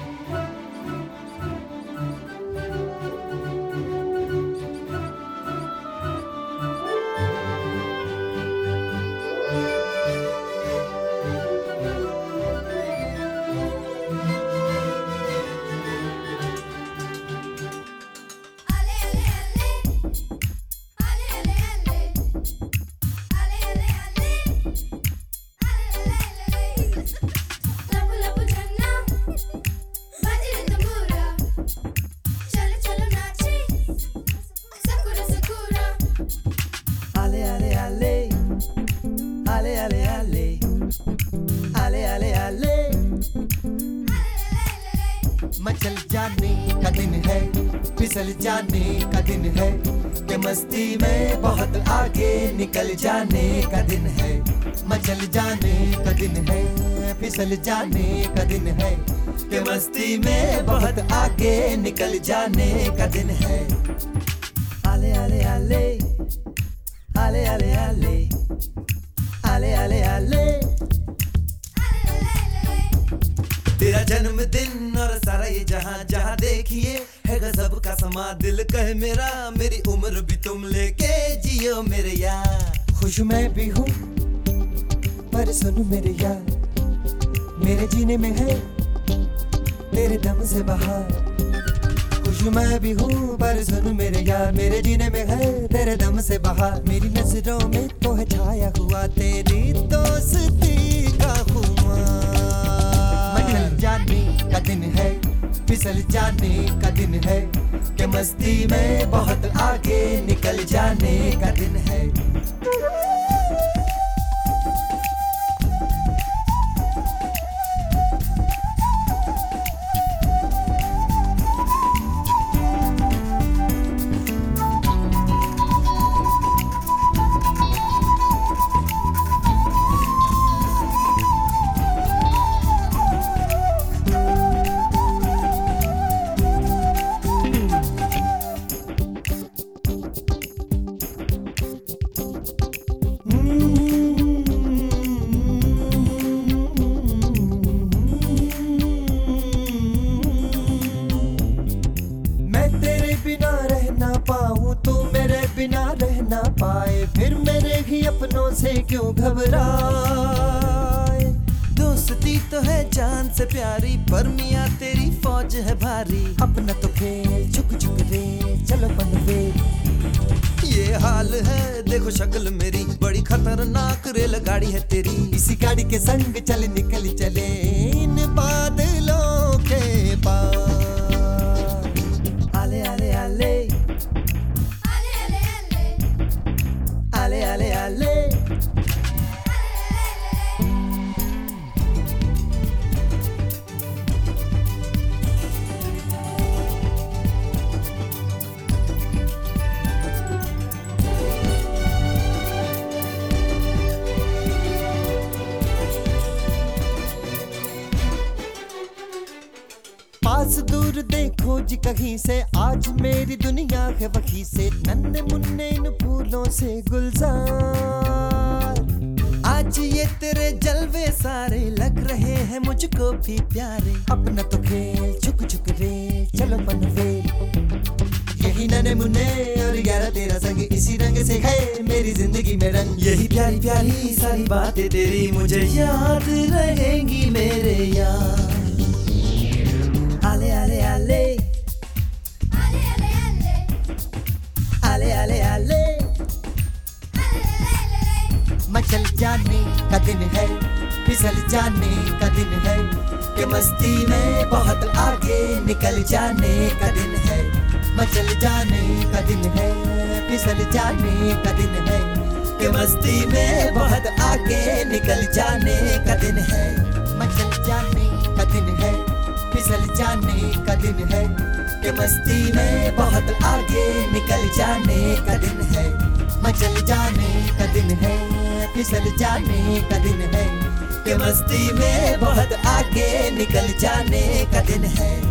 What? Ale ale ale. Ale ale ale. मचल जाने का दिन है, फिसल जाने का दिन है, कि मस्ती में बहुत आगे निकल जाने का दिन है। मचल जाने का दिन है, फिसल जाने का दिन है, कि मस्ती में बहुत आगे निकल जाने का दिन है। आले आले आले। आले आले आले। आले आले आले। तेरा जन्मदिन और सारा ये जहाँ जहाँ देखिए है गजब का समा दिल कहे मेरा। मेरी उम्र भी तुम लेके जियो मेरे यार। खुश मैं भी हूँ, पर सुनो मेरे यार। मेरे जीने में है, तेरे दम से बाहर। खुश मैं भी हूँ, पर सुन मेरे यार। मेरे जीने में है, तेरे दम से बाहर। मेरी नज़रों में तो है छाया हुआ तेरी दोस्ती का मचल जाने का दिन है, फिसल जाने का दिन है, के मस्ती में बहुत आगे निकल जाने का दिन है। फिर मेरे ही अपनों से क्यों घबराए? दोस्ती तो है जान से प्यारी, पर मियाँ तेरी फौज है भारी। अपना तो खेल झुक झुक रे चलो बन वे ये हाल है, देखो शक्ल मेरी, बड़ी खतरनाक रेल गाड़ी है तेरी। इसी गाड़ी के संग चल निकल चले, इन बादलों के पार पास दूर देखो जी कहीं से। आज मेरी दुनिया है वहीं से। नन्हे मुन्ने इन फूलों से गुलजार। आज ये तेरे जलवे सारे लग रहे हैं मुझको भी प्यारे। अपना तो खेल झुक झुक रे, चलो बन वे यही नन्हे मुन्ने और ग्यारह तेरा संग इसी रंग से है मेरी ज़िंदगी में रंग। यही प्यारी प्यारी सारी बातें तेरी मुझे याद रहेंगी मेरे यार। मचल जाने का दिन है, फिसल जाने का दिन है कि मस्ती में बहुत आगे निकल जाने का दिन है। मचल जाने का दिन है, फिसल जाने का दिन है कि मस्ती में बहुत आगे निकल जाने का दिन है। मचल जाने का दिन है, फिसल जाने का दिन है कि मस्ती में बहुत आगे निकल जाने का दिन है। फिसल जाने का दिन है। के मस्ती में बहुत आगे निकल जाने का दिन है।